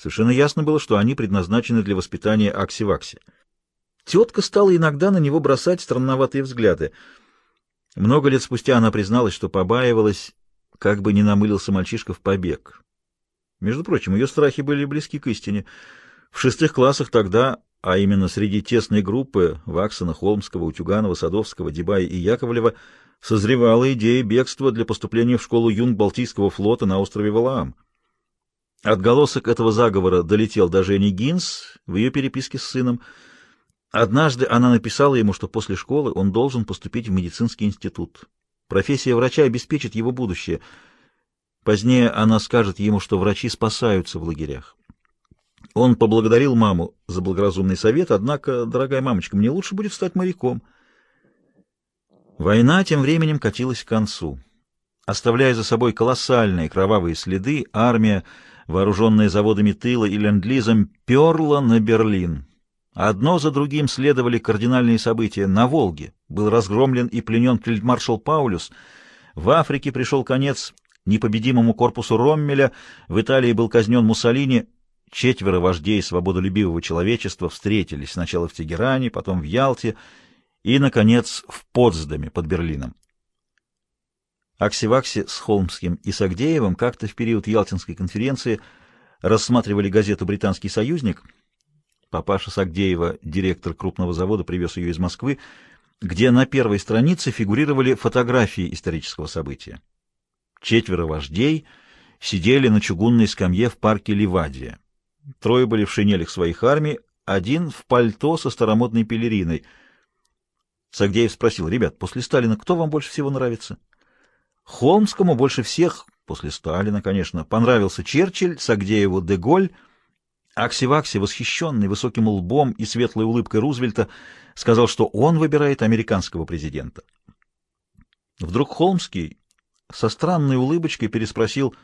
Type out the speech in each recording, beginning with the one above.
Совершенно ясно было, что они предназначены для воспитания Акси-Вакси. Тетка стала иногда на него бросать странноватые взгляды. Много лет спустя она призналась, что побаивалась, как бы не намылился мальчишка в побег. Между прочим, ее страхи были близки к истине. В шестых классах тогда, а именно среди тесной группы Ваксона, Холмского, Утюганова, Садовского, Дебая и Яковлева, созревала идея бегства для поступления в школу юнг Балтийского флота на острове Валаам. Отголосок этого заговора долетел до Жени Гинс в ее переписке с сыном. Однажды она написала ему, что после школы он должен поступить в медицинский институт. Профессия врача обеспечит его будущее. Позднее она скажет ему, что врачи спасаются в лагерях. Он поблагодарил маму за благоразумный совет, однако, дорогая мамочка, мне лучше будет стать моряком. Война тем временем катилась к концу. Оставляя за собой колоссальные кровавые следы, армия вооруженная заводами тыла и ленд-лизом, перла на Берлин. Одно за другим следовали кардинальные события. На Волге был разгромлен и пленен фельдмаршал Паулюс. В Африке пришел конец непобедимому корпусу Роммеля. В Италии был казнен Муссолини. Четверо вождей свободолюбивого человечества встретились сначала в Тегеране, потом в Ялте и, наконец, в Потсдаме под Берлином. Аксивакси с Холмским и Сагдеевым как-то в период Ялтинской конференции рассматривали газету «Британский союзник». Папаша Сагдеева, директор крупного завода, привез ее из Москвы, где на первой странице фигурировали фотографии исторического события. Четверо вождей сидели на чугунной скамье в парке Ливадия. Трое были в шинелях своих армий, один в пальто со старомодной пелериной. Сагдеев спросил, «Ребят, после Сталина кто вам больше всего нравится?» Холмскому больше всех, после Сталина, конечно, понравился Черчилль, Сагдееву Деголь, Акси-Вакси, восхищенный высоким лбом и светлой улыбкой Рузвельта, сказал, что он выбирает американского президента. Вдруг Холмский со странной улыбочкой переспросил,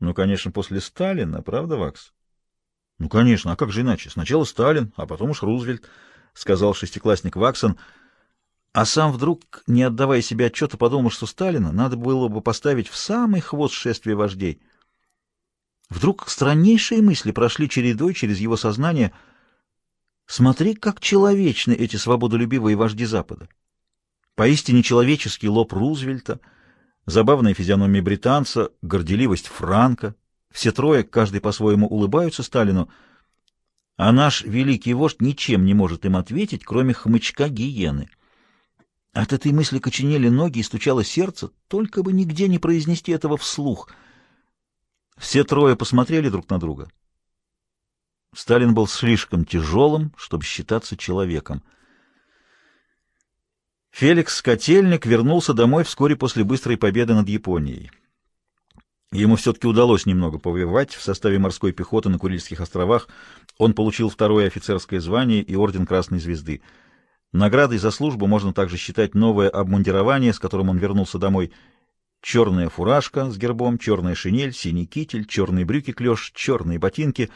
ну, конечно, после Сталина, правда, Вакс? Ну, конечно, а как же иначе? Сначала Сталин, а потом уж Рузвельт, сказал шестиклассник Ваксон, — а сам вдруг, не отдавая себе отчета, подумал, что Сталина надо было бы поставить в самый хвост шествия вождей. Вдруг страннейшие мысли прошли чередой через его сознание. Смотри, как человечны эти свободолюбивые вожди Запада. Поистине человеческий лоб Рузвельта, забавная физиономия британца, горделивость Франка. Все трое, каждый по-своему, улыбаются Сталину, а наш великий вождь ничем не может им ответить, кроме хмычка гиены. От этой мысли коченели ноги и стучало сердце, только бы нигде не произнести этого вслух. Все трое посмотрели друг на друга. Сталин был слишком тяжелым, чтобы считаться человеком. Феликс Котельник вернулся домой вскоре после быстрой победы над Японией. Ему все-таки удалось немного повоевать в составе морской пехоты на Курильских островах. Он получил второе офицерское звание и орден Красной Звезды — Наградой за службу можно также считать новое обмундирование, с которым он вернулся домой. Черная фуражка с гербом, черная шинель, синий китель, черные брюки-клеш, черные ботинки,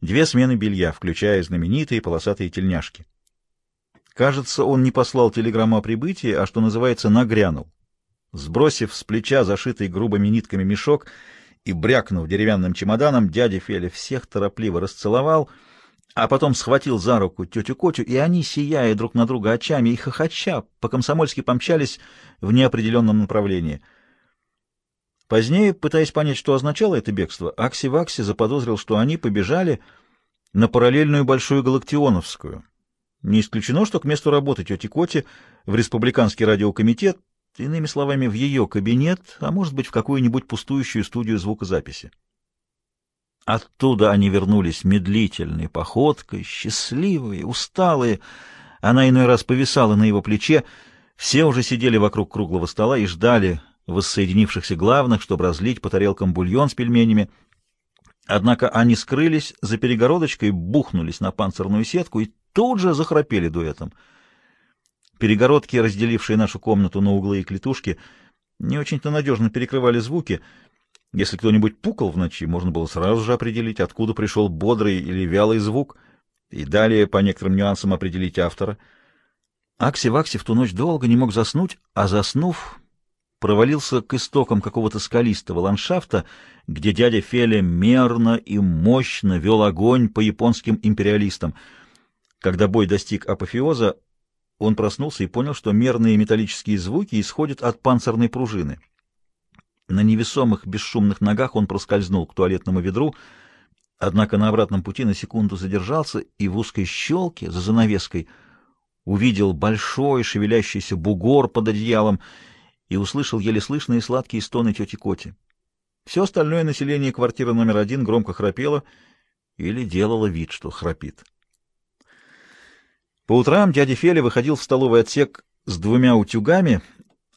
две смены белья, включая знаменитые полосатые тельняшки. Кажется, он не послал телеграмму о прибытии, а, что называется, нагрянул. Сбросив с плеча зашитый грубыми нитками мешок и брякнув деревянным чемоданом, дядя Феля всех торопливо расцеловал — а потом схватил за руку тетю Котю, и они, сияя друг на друга очами и хохоча, по-комсомольски помчались в неопределенном направлении. Позднее, пытаясь понять, что означало это бегство, Акси-Вакси заподозрил, что они побежали на параллельную Большую Галактионовскую. Не исключено, что к месту работы тети Коти в Республиканский радиокомитет, иными словами, в ее кабинет, а может быть, в какую-нибудь пустующую студию звукозаписи. Оттуда они вернулись медлительной походкой, счастливые, усталые. Она иной раз повисала на его плече. Все уже сидели вокруг круглого стола и ждали воссоединившихся главных, чтобы разлить по тарелкам бульон с пельменями. Однако они скрылись за перегородочкой, бухнулись на панцирную сетку и тут же захрапели дуэтом. Перегородки, разделившие нашу комнату на углы и клетушки, не очень-то надежно перекрывали звуки — если кто-нибудь пукал в ночи, можно было сразу же определить, откуда пришел бодрый или вялый звук, и далее по некоторым нюансам определить автора. Акси-Вакси в ту ночь долго не мог заснуть, а заснув, провалился к истокам какого-то скалистого ландшафта, где дядя Феля мерно и мощно вел огонь по японским империалистам. Когда бой достиг апофеоза, он проснулся и понял, что мерные металлические звуки исходят от панцирной пружины. На невесомых бесшумных ногах он проскользнул к туалетному ведру, однако на обратном пути на секунду задержался и в узкой щелке за занавеской увидел большой шевелящийся бугор под одеялом и услышал еле слышные сладкие стоны тети Коти. Все остальное население квартиры номер один громко храпело или делало вид, что храпит. По утрам дядя Феля выходил в столовый отсек с двумя утюгами,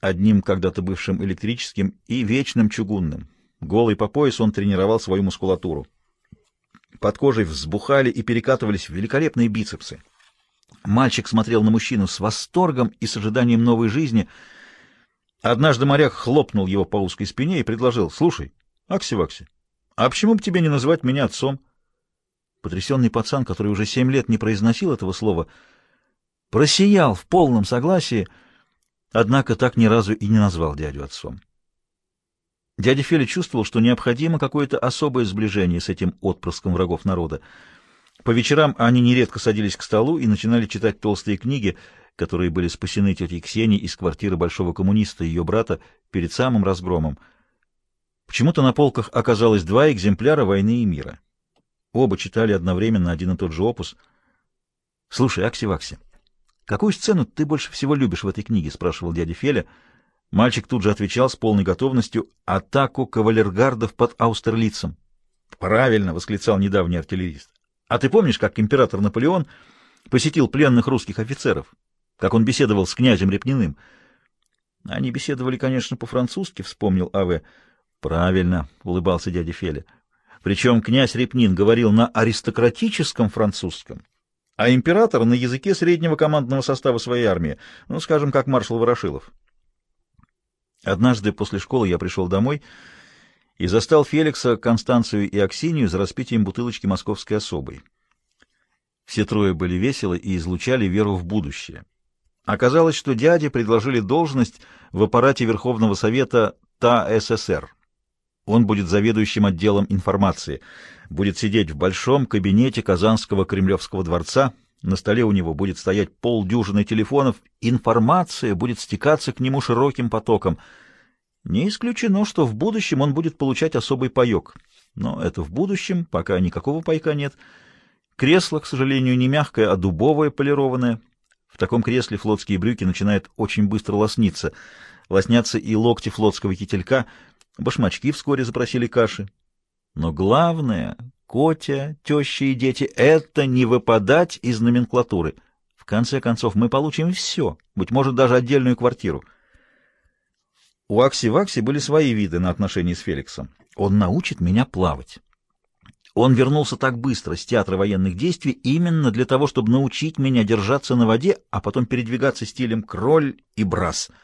одним когда-то бывшим электрическим и вечным чугунным. Голый по пояс он тренировал свою мускулатуру. Под кожей взбухали и перекатывались великолепные бицепсы. Мальчик смотрел на мужчину с восторгом и с ожиданием новой жизни. Однажды моряк хлопнул его по узкой спине и предложил, «Слушай, Акси-Вакси, а почему бы тебе не назвать меня отцом?» Потрясенный пацан, который уже семь лет не произносил этого слова, просиял в полном согласии, однако так ни разу и не назвал дядю отцом. Дядя Феля чувствовал, что необходимо какое-то особое сближение с этим отпрыском врагов народа. По вечерам они нередко садились к столу и начинали читать толстые книги, которые были спасены тетей Ксенией из квартиры большого коммуниста и ее брата перед самым разгромом. Почему-то на полках оказалось два экземпляра «Войны и мира». Оба читали одновременно один и тот же опус. «Слушай, Акси-Вакси, какую сцену ты больше всего любишь в этой книге?» — спрашивал дядя Феля — Мальчик тут же отвечал с полной готовностью «Атаку кавалергардов под Аустерлицем». «Правильно!» — восклицал недавний артиллерист. «А ты помнишь, как император Наполеон посетил пленных русских офицеров? Как он беседовал с князем Репниным?» «Они беседовали, конечно, по-французски», — вспомнил А.В. «Правильно!» — улыбался дядя Феля. Причем князь Репнин говорил на аристократическом французском, а император — на языке среднего командного состава своей армии, ну, скажем, как маршал Ворошилов. Однажды после школы я пришел домой и застал Феликса, Констанцию и Аксинию за распитием бутылочки московской особой. Все трое были веселы и излучали веру в будущее. Оказалось, что дяде предложили должность в аппарате Верховного Совета ТА СССР. Он будет заведующим отделом информации, будет сидеть в большом кабинете Казанского Кремлевского дворца, на столе у него будет стоять полдюжины телефонов, информация будет стекаться к нему широким потоком. Не исключено, что в будущем он будет получать особый паек. Но это в будущем, пока никакого пайка нет. Кресло, к сожалению, не мягкое, а дубовое, полированное. В таком кресле флотские брюки начинают очень быстро лосниться. Лоснятся и локти флотского кителька, башмачки вскоре запросили каши. Но главное, Котя, теща и дети — это не выпадать из номенклатуры. В конце концов, мы получим все, быть может, даже отдельную квартиру. У Акси-Вакси были свои виды на отношения с Феликсом. Он научит меня плавать. Он вернулся так быстро с театра военных действий именно для того, чтобы научить меня держаться на воде, а потом передвигаться стилем кроль и брас —